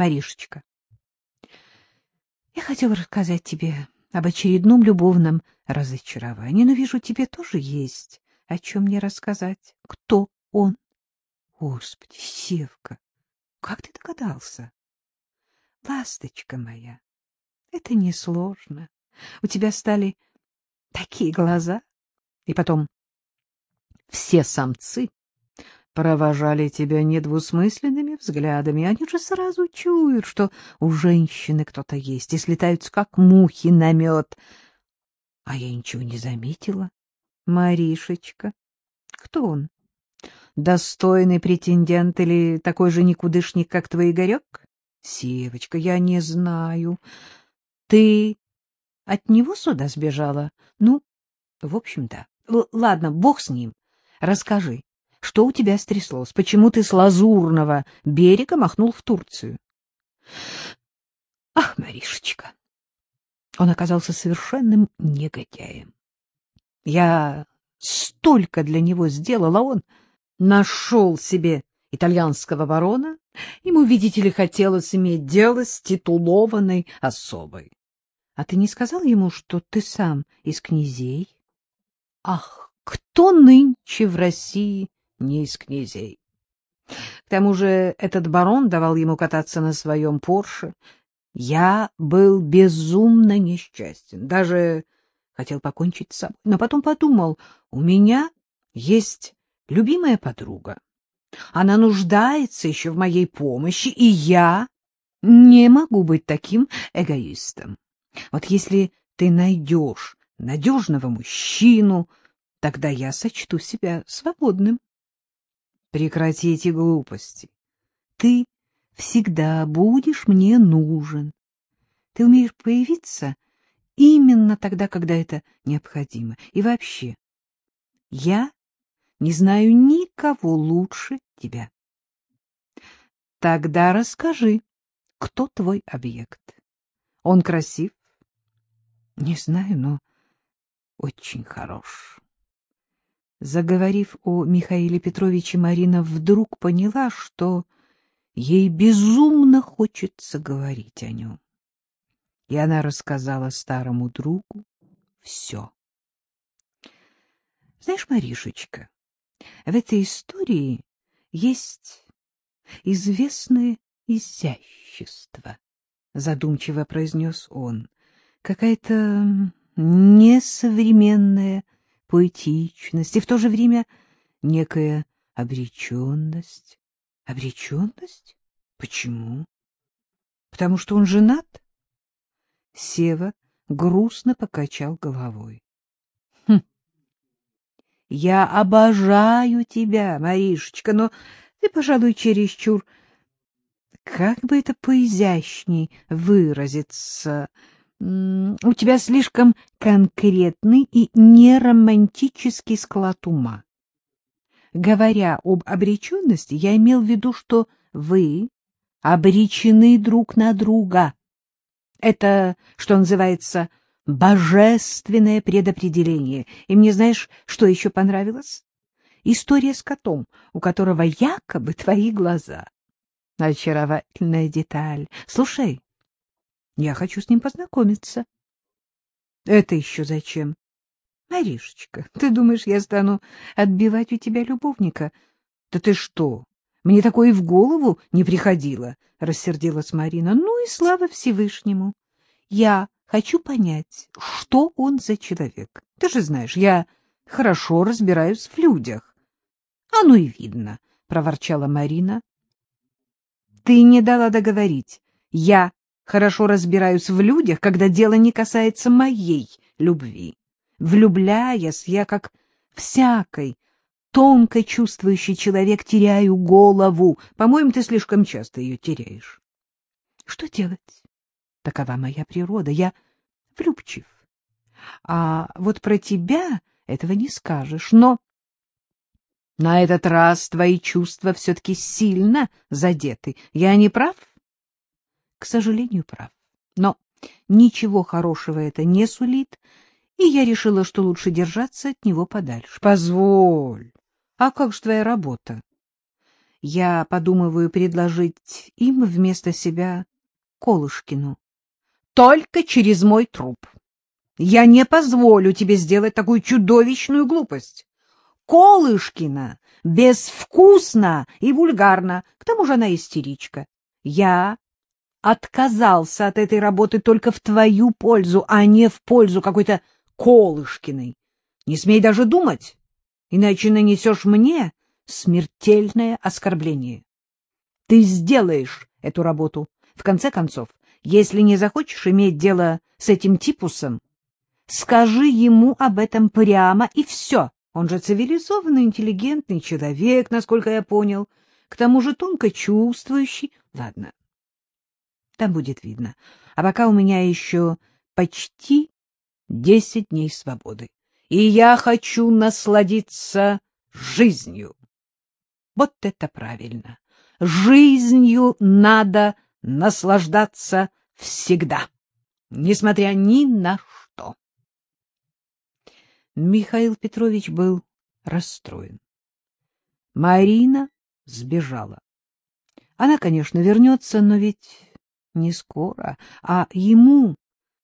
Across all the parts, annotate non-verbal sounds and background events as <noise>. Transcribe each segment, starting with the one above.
Маришечка, я хотела рассказать тебе об очередном любовном разочаровании, но вижу, тебе тоже есть о чем мне рассказать. Кто он? Господи, Севка, как ты догадался? Ласточка моя, это несложно. У тебя стали такие глаза. И потом, все самцы провожали тебя недвусмысленными взглядами. Они же сразу чуют, что у женщины кто-то есть, и слетаются, как мухи на мед. А я ничего не заметила. Маришечка. Кто он? Достойный претендент или такой же никудышник, как твой Игорек? Севочка, я не знаю. Ты от него сюда сбежала? Ну, в общем, да. Л ладно, бог с ним. Расскажи, что у тебя стряслось? Почему ты с Лазурного берега махнул в Турцию? Ах, Маришечка! Он оказался совершенным негодяем. Я столько для него сделала, а он нашел себе итальянского барона. Ему, видите ли, хотелось иметь дело с титулованной особой. А ты не сказал ему, что ты сам из князей? Ах, кто нынче в России не из князей? К тому же этот барон давал ему кататься на своем Порше. Я был безумно несчастен, даже хотел покончить с собой, но потом подумал, у меня есть любимая подруга. Она нуждается еще в моей помощи, и я не могу быть таким эгоистом. Вот если ты найдешь надежного мужчину, тогда я сочту себя свободным. Прекрати эти глупости. Ты всегда будешь мне нужен. Ты умеешь появиться именно тогда, когда это необходимо. И вообще, я не знаю никого лучше тебя. Тогда расскажи, кто твой объект. Он красив? Не знаю, но очень хорош. Заговорив о Михаиле Петровиче, Марина вдруг поняла, что ей безумно хочется говорить о нем и она рассказала старому другу все. Знаешь, Маришечка, в этой истории есть известное изящество, задумчиво произнес он, какая-то несовременная поэтичность и в то же время некая обреченность. Обреченность? Почему? Потому что он женат? Сева грустно покачал головой. — Хм. Я обожаю тебя, Маришечка, но ты, пожалуй, чересчур... Как бы это поизящней выразиться? У тебя слишком конкретный и неромантический склад ума. Говоря об обреченности, я имел в виду, что вы обречены друг на друга. Это, что называется, божественное предопределение. И мне знаешь, что еще понравилось? История с котом, у которого якобы твои глаза. Очаровательная деталь. Слушай, я хочу с ним познакомиться. Это еще зачем? Маришечка, ты думаешь, я стану отбивать у тебя любовника? Да ты что? Мне такое и в голову не приходило, — рассердилась Марина. — Ну и слава Всевышнему. Я хочу понять, что он за человек. Ты же знаешь, я хорошо разбираюсь в людях. — А ну и видно, — проворчала Марина. — Ты не дала договорить. Я хорошо разбираюсь в людях, когда дело не касается моей любви. Влюбляясь, я как всякой тонко чувствующий человек, теряю голову. По-моему, ты слишком часто ее теряешь. Что делать? Такова моя природа. Я влюбчив. А вот про тебя этого не скажешь. Но на этот раз твои чувства все-таки сильно задеты. Я не прав? К сожалению, прав. Но ничего хорошего это не сулит, и я решила, что лучше держаться от него подальше. Позволь. А как же твоя работа? Я подумываю предложить им вместо себя Колышкину. Только через мой труп. Я не позволю тебе сделать такую чудовищную глупость. Колышкина безвкусно и вульгарно, к тому же она истеричка. Я отказался от этой работы только в твою пользу, а не в пользу какой-то Колышкиной. Не смей даже думать, иначе нанесешь мне смертельное оскорбление. Ты сделаешь эту работу. В конце концов, если не захочешь иметь дело с этим типусом, скажи ему об этом прямо, и все. Он же цивилизованный, интеллигентный человек, насколько я понял, к тому же тонко чувствующий. Ладно, там будет видно. А пока у меня еще почти десять дней свободы, и я хочу насладиться жизнью. Вот это правильно. Жизнью надо наслаждаться всегда, несмотря ни на что. Михаил Петрович был расстроен. Марина сбежала. Она, конечно, вернется, но ведь не скоро, а ему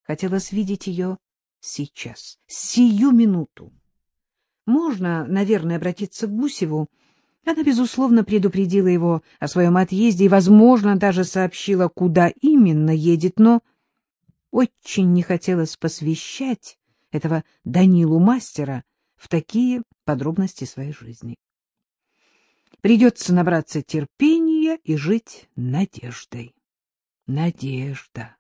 хотелось видеть ее сейчас, сию минуту. Можно, наверное, обратиться к Гусеву. Она, безусловно, предупредила его о своем отъезде и, возможно, даже сообщила, куда именно едет, но очень не хотелось посвящать этого Данилу мастера в такие подробности своей жизни. Придется набраться терпения и жить надеждой. Надежда.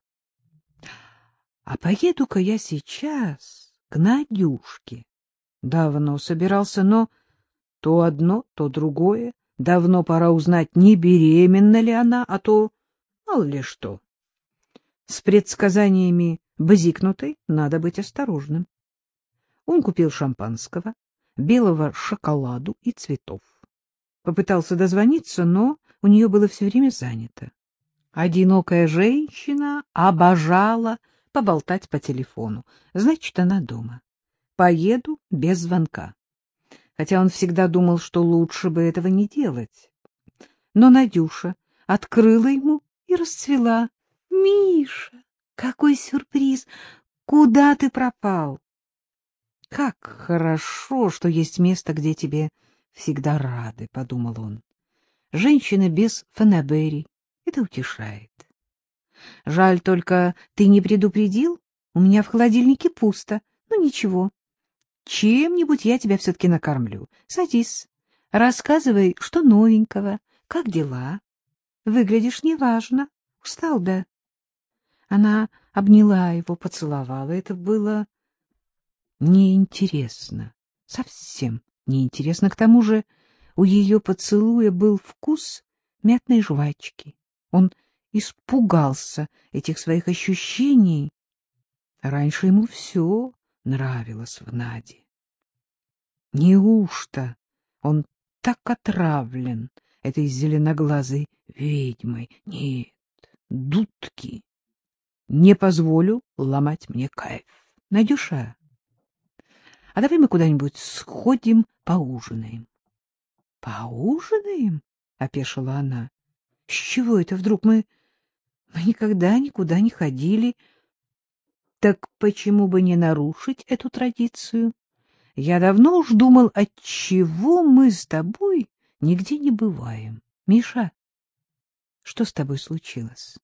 А поеду-ка я сейчас к Надюшке. Давно собирался, но то одно, то другое. Давно пора узнать, не беременна ли она, а то мало ли что. С предсказаниями базикнутой надо быть осторожным. Он купил шампанского, белого шоколаду и цветов. Попытался дозвониться, но у нее было все время занято. Одинокая женщина обожала поболтать по телефону. Значит, она дома. Поеду без звонка. Хотя он всегда думал, что лучше бы этого не делать. Но Надюша открыла ему и расцвела. — Миша, какой сюрприз! Куда ты пропал? — Как хорошо, что есть место, где тебе всегда рады, — подумал он. Женщина без фанаберий, это утешает. Жаль только, ты не предупредил? У меня в холодильнике пусто. Ну, ничего. Чем-нибудь я тебя все-таки накормлю. Садись. Рассказывай, что новенького. Как дела? Выглядишь неважно. Устал, да? Она обняла его, поцеловала. Это было неинтересно. Совсем неинтересно. К тому же у ее поцелуя был вкус мятной жвачки. Он испугался этих своих ощущений. Раньше ему все нравилось в Наде. Неужто он так отравлен этой зеленоглазой ведьмой? Нет, дудки. Не позволю ломать мне кайф. Надюша, а давай мы куда-нибудь сходим поужинаем. — Поужинаем? — опешила она. С чего это вдруг мы... Мы никогда никуда не ходили. Так почему бы не нарушить эту традицию? Я давно уж думал, отчего мы с тобой нигде не бываем. Миша, что с тобой случилось?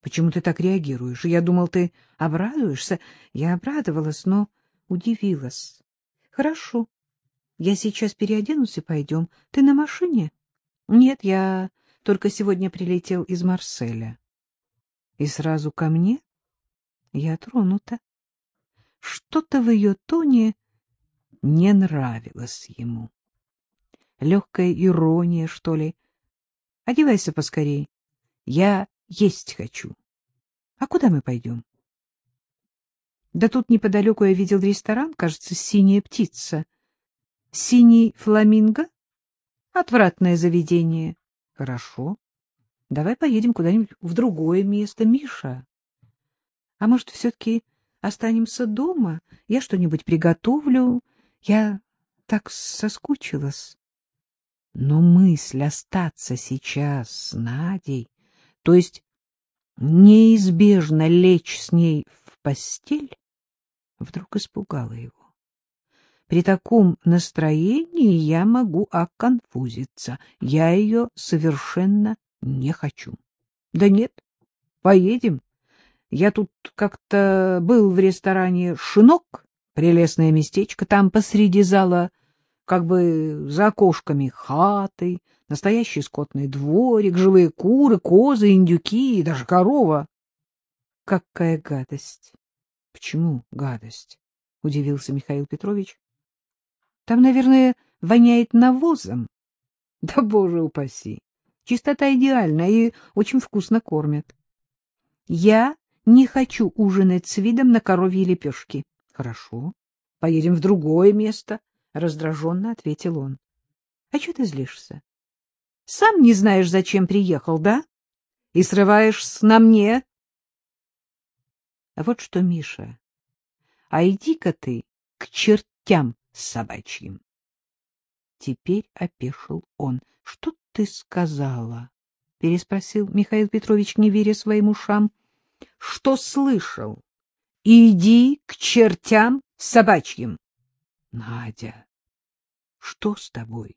Почему ты так реагируешь? Я думал, ты обрадуешься. Я обрадовалась, но удивилась. Хорошо. Я сейчас переоденусь и пойдем. Ты на машине? Нет, я только сегодня прилетел из Марселя. И сразу ко мне? Я тронута. Что-то в ее тоне не нравилось ему. Легкая ирония, что ли. Одевайся поскорей. Я есть хочу. А куда мы пойдем? Да тут неподалеку я видел ресторан, кажется, «Синяя птица». «Синий фламинго»? Отвратное заведение. Хорошо. Давай поедем куда-нибудь в другое место, Миша. А может, все-таки останемся дома? Я что-нибудь приготовлю. Я так соскучилась. Но мысль остаться сейчас с Надей, то есть неизбежно лечь с ней в постель, вдруг испугала его. При таком настроении я могу оконфузиться. Я ее совершенно не хочу. Да нет, поедем. Я тут как-то был в ресторане «Шинок», прелестное местечко, там посреди зала, как бы за окошками хаты, настоящий скотный дворик, живые куры, козы, индюки и даже корова. Какая гадость! Почему гадость? — удивился Михаил Петрович. Там, наверное, воняет навозом. <laughs> Да, боже упаси! Чистота идеальна и очень вкусно кормят. Я не хочу ужинать с видом на коровьи лепешки. Хорошо, поедем в другое место, — раздраженно ответил он. — А что ты злишься? Сам не знаешь, зачем приехал, да? И срываешься на мне. А вот что, Миша, а иди-ка ты к чертям собачьим. Теперь опешил он. — Что ты сказала? — переспросил Михаил Петрович, не веря своим ушам. — Что слышал? Иди к чертям собачьим. — Надя, что с тобой?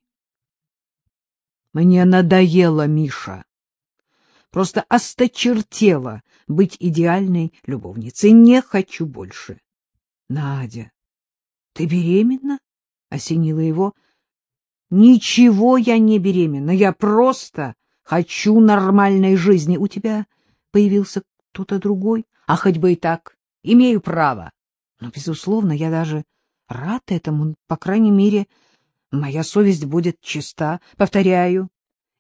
— Мне надоело, Миша. Просто осточертело быть идеальной любовницей. Не хочу больше. — Надя, ты беременна? — осенила его. — Ничего я не беременна, я просто хочу нормальной жизни. У тебя появился кто-то другой, а хоть бы и так, имею право. Но, безусловно, я даже рад этому, по крайней мере, моя совесть будет чиста. Повторяю,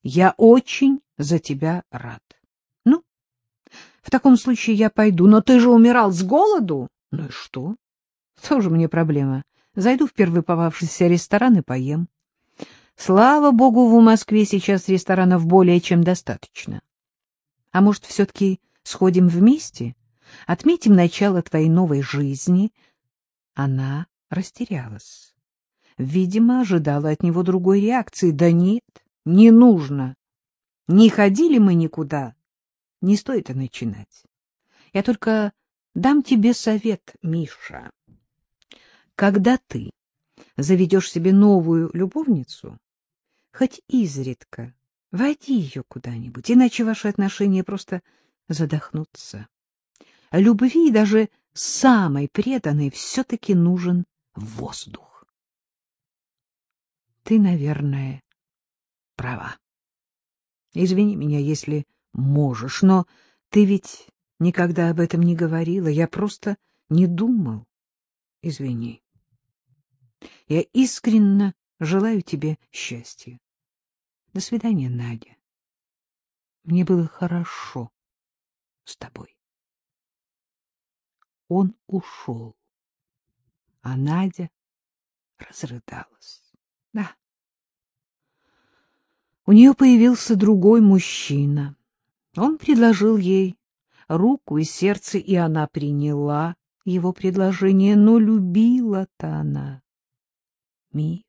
я очень за тебя рад. Ну, в таком случае я пойду, но ты же умирал с голоду. Ну и что? Тоже мне проблема. Зайду в первый попавшийся ресторан и поем. Слава богу, в Москве сейчас ресторанов более чем достаточно. А может, все-таки сходим вместе, отметим начало твоей новой жизни? Она растерялась. Видимо, ожидала от него другой реакции. Да нет, не нужно. Не ходили мы никуда. Не стоит и начинать. Я только дам тебе совет, Миша. Когда ты заведешь себе новую любовницу, хоть изредка води ее куда-нибудь, иначе ваши отношения просто задохнутся. Любви даже самой преданной все-таки нужен воздух. Ты, наверное, права. Извини меня, если можешь, но ты ведь никогда об этом не говорила, я просто не думал. Извини. Я искренне желаю тебе счастья. До свидания, Надя. Мне было хорошо с тобой. Он ушел, а Надя разрыдалась. Да. У нее появился другой мужчина. Он предложил ей руку и сердце, и она приняла его предложение, но любила-то она Мишу.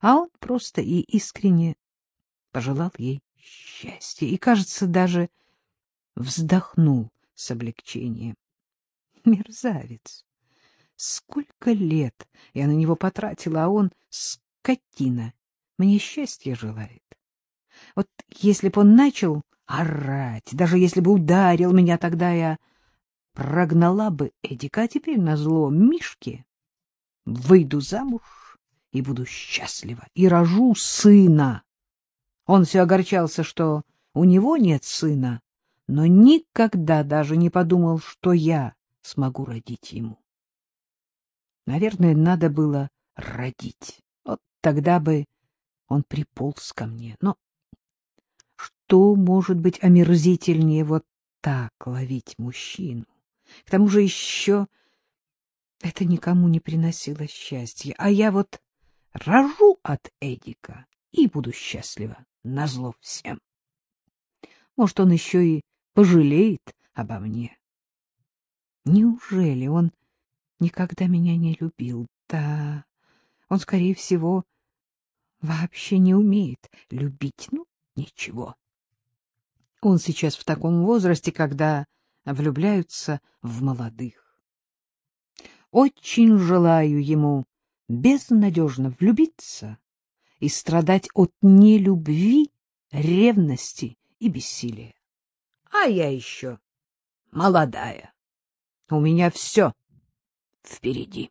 А он просто и искренне пожелал ей счастья и, кажется, даже вздохнул с облегчением. Мерзавец! Сколько лет я на него потратила, а он, скотина, мне счастья желает. Вот если б он начал орать, даже если бы ударил меня, тогда я прогнала бы Эдика, а теперь назло Мишке выйду замуж и буду счастлива, и рожу сына. Он все огорчался, что у него нет сына, но никогда даже не подумал, что я смогу родить ему. Наверное, надо было родить. Вот тогда бы он приполз ко мне. Но что может быть омерзительнее вот так ловить мужчину? К тому же еще это никому не приносило счастья. А я вот рожу от Эдика и буду счастлива, назло всем. Может, он еще и пожалеет обо мне. Неужели он никогда меня не любил? Да, он, скорее всего, вообще не умеет любить. Ну, ничего. Он сейчас в таком возрасте, когда влюбляются в молодых. Очень желаю ему безнадежно влюбиться и страдать от нелюбви, ревности и бессилия. А я еще молодая. У меня все впереди.